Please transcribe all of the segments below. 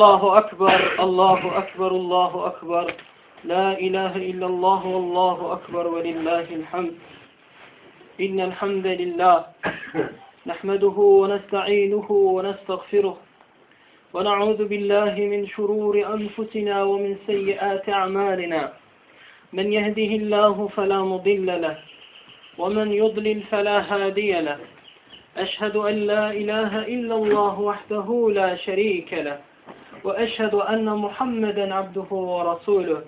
الله أكبر الله أكبر الله أكبر. لا إله إلا الله والله أكبر ولله الحمد. إن الحمد لله. نحمده ونستعينه ونستغفره. ونعوذ بالله من شرور أنفسنا ومن سيئات أعمالنا. من يهده الله فلا مضل له ومن يضلل فلا هادي له. أشهد أن لا إله إلا الله وحده لا شريك له. وأشهد أن محمدا عبده ورسوله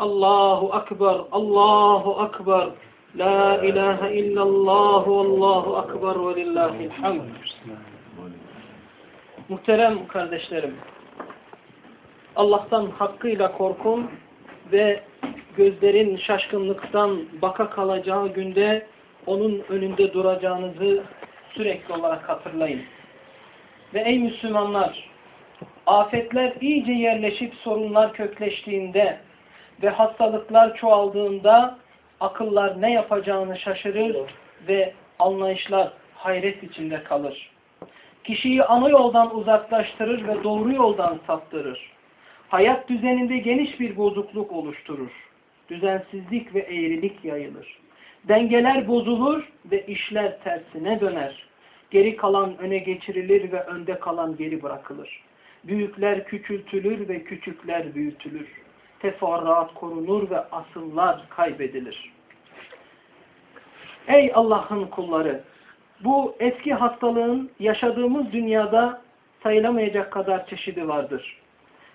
الله أكبر الله أكبر لا إله إلا الله والله أكبر ولله الحمد Muhterem kardeşlerim, Allah'tan hakkıyla korkun ve gözlerin şaşkınlıktan baka kalacağı günde onun önünde duracağınızı sürekli olarak hatırlayın. Ve ey Müslümanlar, afetler iyice yerleşip sorunlar kökleştiğinde ve hastalıklar çoğaldığında akıllar ne yapacağını şaşırır ve anlayışlar hayret içinde kalır. Kişiyi ana yoldan uzaklaştırır ve doğru yoldan saptırır. Hayat düzeninde geniş bir bozukluk oluşturur. Düzensizlik ve eğrilik yayılır. Dengeler bozulur ve işler tersine döner. Geri kalan öne geçirilir ve önde kalan geri bırakılır. Büyükler küçültülür ve küçükler büyütülür. Teferruat korunur ve asıllar kaybedilir. Ey Allah'ın kulları! Bu eski hastalığın yaşadığımız dünyada sayılamayacak kadar çeşidi vardır.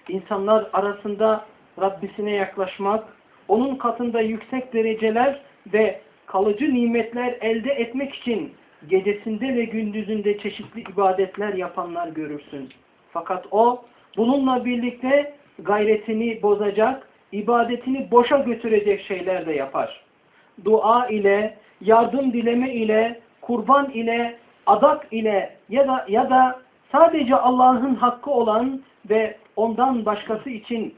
İnsanlar arasında Rabbisine yaklaşmak, onun katında yüksek dereceler ve kalıcı nimetler elde etmek için gecesinde ve gündüzünde çeşitli ibadetler yapanlar görürsün. Fakat o bununla birlikte gayretini bozacak, ibadetini boşa götürecek şeyler de yapar. Dua ile, yardım dileme ile, kurban ile, adak ile ya da ya da sadece Allah'ın hakkı olan ve ondan başkası için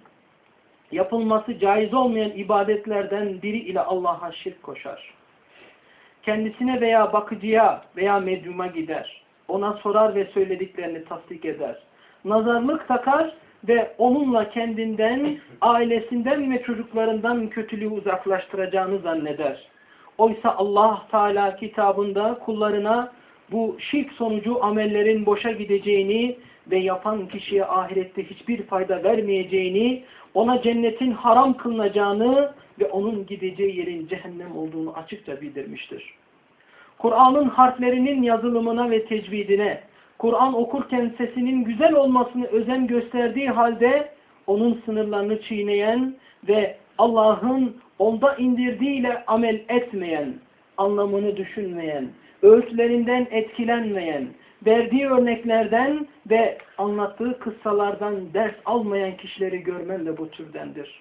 yapılması caiz olmayan ibadetlerden biri ile Allah'a şirk koşar. Kendisine veya bakıcıya veya medyuma gider. Ona sorar ve söylediklerini tasdik eder. Nazarlık takar ve onunla kendinden, ailesinden ve çocuklarından kötülüğü uzaklaştıracağını zanneder. Oysa Allah Teala kitabında kullarına bu şirk sonucu amellerin boşa gideceğini ve yapan kişiye ahirette hiçbir fayda vermeyeceğini, ona cennetin haram kılınacağını ve onun gideceği yerin cehennem olduğunu açıkça bildirmiştir. Kur'an'ın harflerinin yazılımına ve tecvidine, Kur'an okurken sesinin güzel olmasını özen gösterdiği halde onun sınırlarını çiğneyen ve Allah'ın onda indirdiğiyle amel etmeyen, anlamını düşünmeyen, öğütlerinden etkilenmeyen, verdiği örneklerden ve anlattığı kıssalardan ders almayan kişileri görmen de bu türdendir.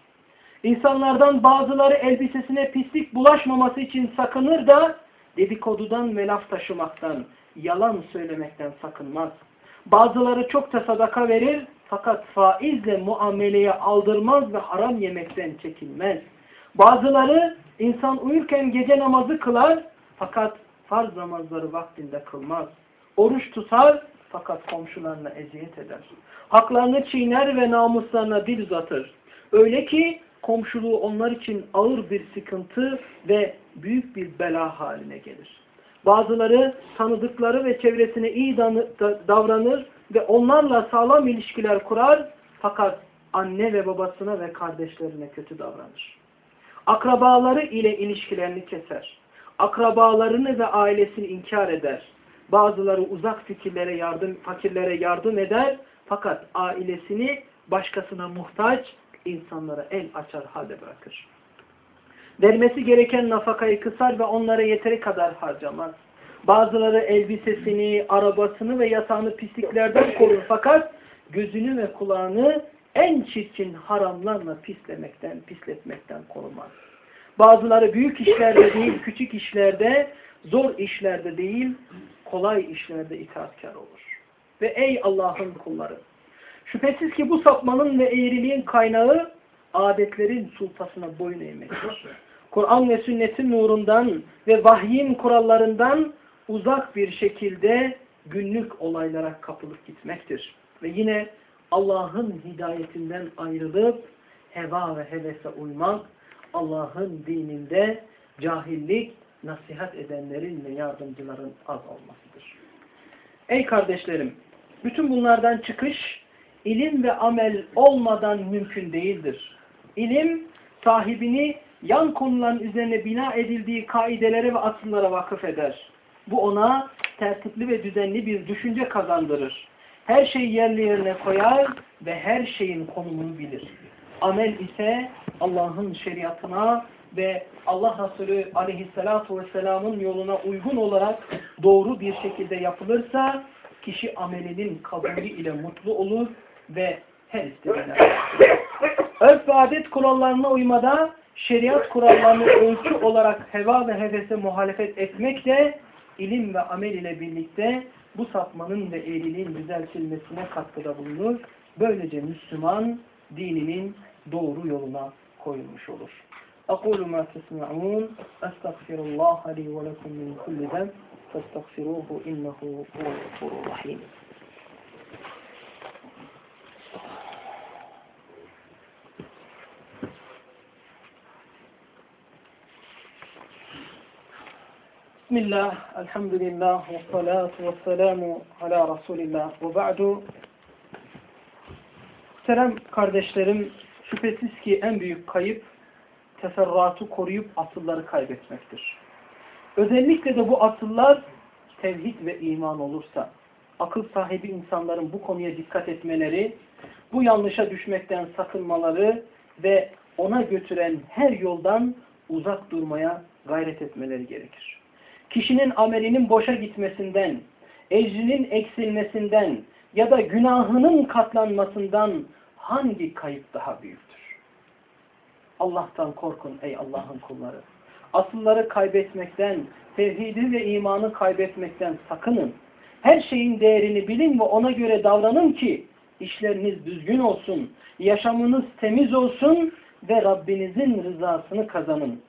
İnsanlardan bazıları elbisesine pislik bulaşmaması için sakınır da dedikodudan ve laf taşımaktan, yalan söylemekten sakınmaz. Bazıları çok da sadaka verir fakat faizle muameleye aldırmaz ve haram yemekten çekinmez. Bazıları insan uyurken gece namazı kılar fakat farz namazları vaktinde kılmaz. Oruç tutar fakat komşularına eziyet eder. Haklarını çiğner ve namuslarına dil uzatır. Öyle ki komşuluğu onlar için ağır bir sıkıntı ve büyük bir bela haline gelir. Bazıları tanıdıkları ve çevresine iyi davranır ve onlarla sağlam ilişkiler kurar fakat anne ve babasına ve kardeşlerine kötü davranır. Akrabaları ile ilişkilerini keser. Akrabalarını ve ailesini inkar eder. Bazıları uzak fikirlere yardım, fakirlere yardım eder. Fakat ailesini başkasına muhtaç insanlara el açar halde bırakır. Vermesi gereken nafakayı kısar ve onlara yeteri kadar harcamaz. Bazıları elbisesini, arabasını ve yatağını pisliklerden korur fakat gözünü ve kulağını en çirkin haramlarla pislemekten, pisletmekten korumaz. Bazıları büyük işlerde değil, küçük işlerde, zor işlerde değil, kolay işlerde itaatkar olur. Ve ey Allah'ın kulları! Şüphesiz ki bu sapmanın ve eğriliğin kaynağı adetlerin sultasına boyun eğmektir. Kur'an ve sünnetin nurundan ve vahyin kurallarından uzak bir şekilde günlük olaylara kapılıp gitmektir. Ve yine Allah'ın hidayetinden ayrılıp heva ve hevese uymak, Allah'ın dininde cahillik, nasihat edenlerin ve yardımcıların az olmasıdır. Ey kardeşlerim, bütün bunlardan çıkış, ilim ve amel olmadan mümkün değildir. İlim, sahibini yan konuların üzerine bina edildiği kaidelere ve asıllara vakıf eder. Bu ona tertipli ve düzenli bir düşünce kazandırır. Her şeyi yerli yerine koyar ve her şeyin konumunu bilir. Amel ise Allah'ın şeriatına ve Allah Resulü aleyhissalatu vesselamın yoluna uygun olarak doğru bir şekilde yapılırsa kişi amelinin kabulü ile mutlu olur ve her istediğine Örf ve adet kurallarına uymada şeriat kurallarını ölçü olarak heva ve hevese muhalefet etmek de ilim ve amel ile birlikte bu sapmanın ve eğriliğin düzeltilmesine katkıda bulunur. Böylece Müslüman dininin doğru yoluna koyulmuş olur. أقول ما تسمعون أستغفر الله لي ولكم من كل ذنب فاستغفروه إنه هو الغفور الرحيم Bismillah, elhamdülillah, ve salatu ve selamu ala Resulillah ve ba'du. Muhterem kardeşlerim, şüphesiz ki en büyük kayıp teferruatı koruyup asılları kaybetmektir. Özellikle de bu asıllar tevhid ve iman olursa, akıl sahibi insanların bu konuya dikkat etmeleri, bu yanlışa düşmekten sakınmaları ve ona götüren her yoldan uzak durmaya gayret etmeleri gerekir. Kişinin amelinin boşa gitmesinden, ecrinin eksilmesinden ya da günahının katlanmasından hangi kayıp daha büyüktür? Allah'tan korkun ey Allah'ın kulları. Asılları kaybetmekten, tevhidi ve imanı kaybetmekten sakının. Her şeyin değerini bilin ve ona göre davranın ki işleriniz düzgün olsun, yaşamınız temiz olsun ve Rabbinizin rızasını kazanın.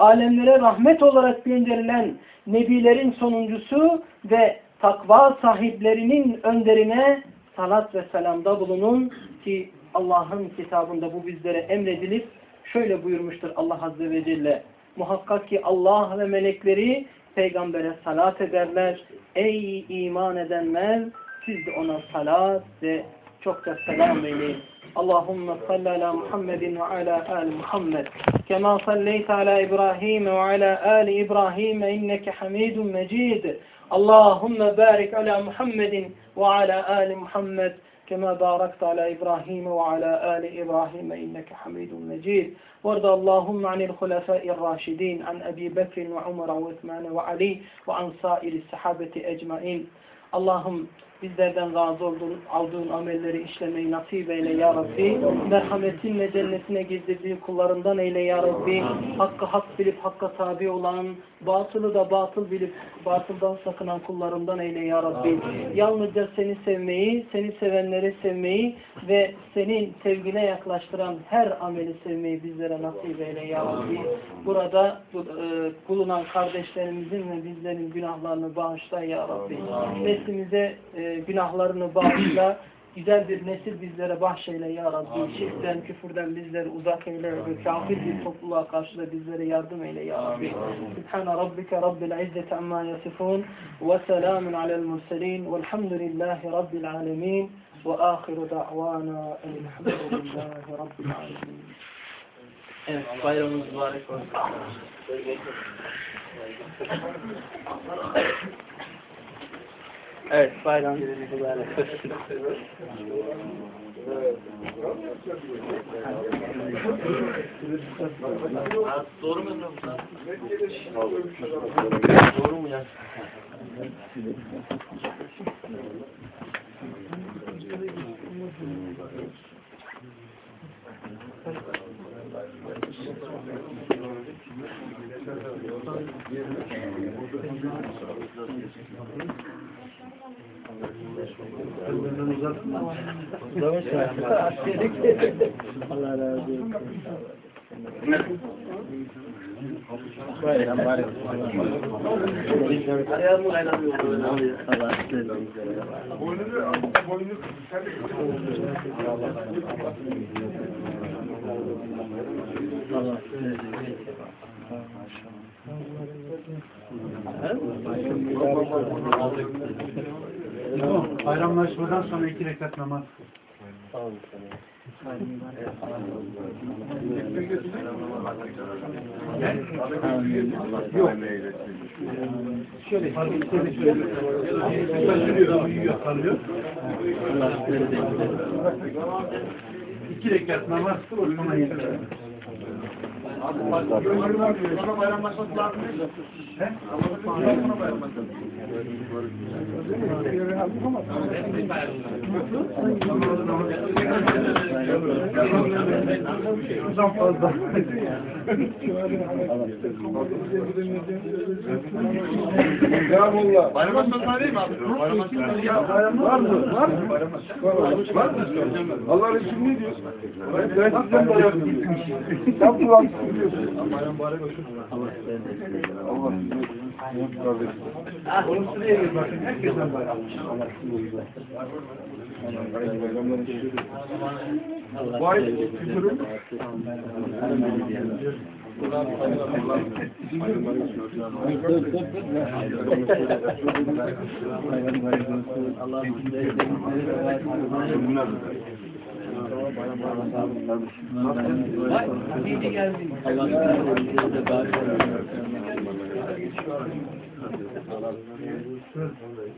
Alemlere rahmet olarak gönderilen nebilerin sonuncusu ve takva sahiplerinin önderine salat ve selamda bulunun ki Allah'ın kitabında bu bizlere emredilip şöyle buyurmuştur Allah Azze ve Celle. Muhakkak ki Allah ve melekleri peygambere salat ederler. Ey iman edenler siz de ona salat ve çokça selam eyleyin. Allahümme salli ala Muhammedin ve ala ali Muhammed. Kema salleyte ala İbrahim ve ala ali İbrahim inneke hamidun mecid. Allahümme barik ala Muhammedin ve ala ali Muhammed. كما باركت على إبراهيم وعلى آل إبراهيم إنك حميد مجيد وارض اللهم عن الخلفاء الراشدين عن أبي بكر وعمر وعثمان وعلي وعن سائر الصحابة أجمعين اللهم bizlerden razı olduğun, aldığın amelleri işlemeyi nasip eyle ya Rabbi. Merhametinle cennetine girdirdiğin kullarından eyle ya Rabbi. Hakkı hak bilip hakka tabi olan, batılı da batıl bilip batıldan sakınan kullarından eyle ya Rabbi. Yalnızca seni sevmeyi, seni sevenleri sevmeyi ve senin sevgine yaklaştıran her ameli sevmeyi bizlere nasip eyle ya Rabbi. Burada e, bulunan kardeşlerimizin ve bizlerin günahlarını bağışla ya Rabbi. Neslimize e, günahlarını bağışla güzel bir nesil bizlere bahşeyle ya Rabbi. Şirkten, küfürden bizleri uzak eyle ve kafir bir topluluğa karşı da bizlere yardım eyle ya Rabbi. Subhane rabbike rabbil izzeti amma yasifun ve selamun alel murselin velhamdülillahi rabbil alemin ve ahiru da'vana elhamdülillahi rabbil alemin. Evet, bayramımız mübarek olsun. Evet, bayram mübarek olsun. Doğru mu Doğru mu ya? Allah razı olsun. Ayağımı kaynamıyor. Allah Allah Bayramlaşmadan sonra iki rekat namaz. Yok. Şöyle, uyuyor, kalıyor. İki rekat namaz kıl, o zaman yeter. Bayramlaşması lazım değil mi? He? Sonra bayramlaşması. Fazla. Eyvallah. Bayramlaşması değil mi abi? Var mı? Var mı? Var mı? Allah Resulü ne diyor? Ben sizden bayram Sen kulaksın diyorsun. Allah Oğlum sıraya gir bakın. Herkesten bayram. Bu ay kültürüm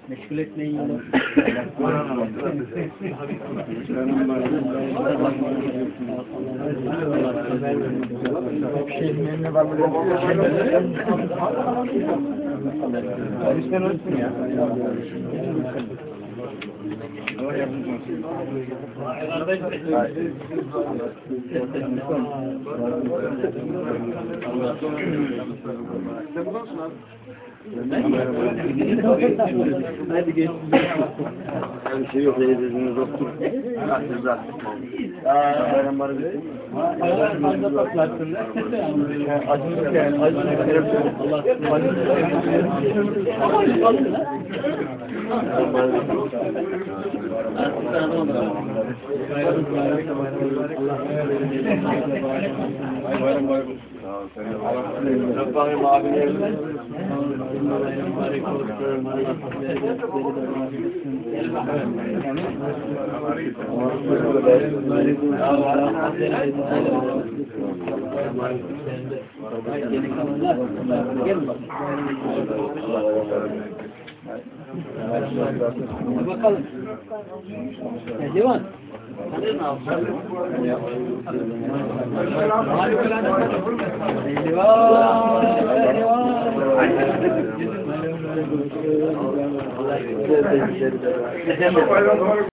Meşgul etmeyin yolu. Sen ölsün ya. Hadi geç. Bir şey yok dediğiniz doktor. Bayram bari bir Paralar fazla toplarsın. Acısı yani. Acısı Allah Bayram bayram. Rabbim abilerimiz. Bakalım. Divan. Divan. Bayram bayram.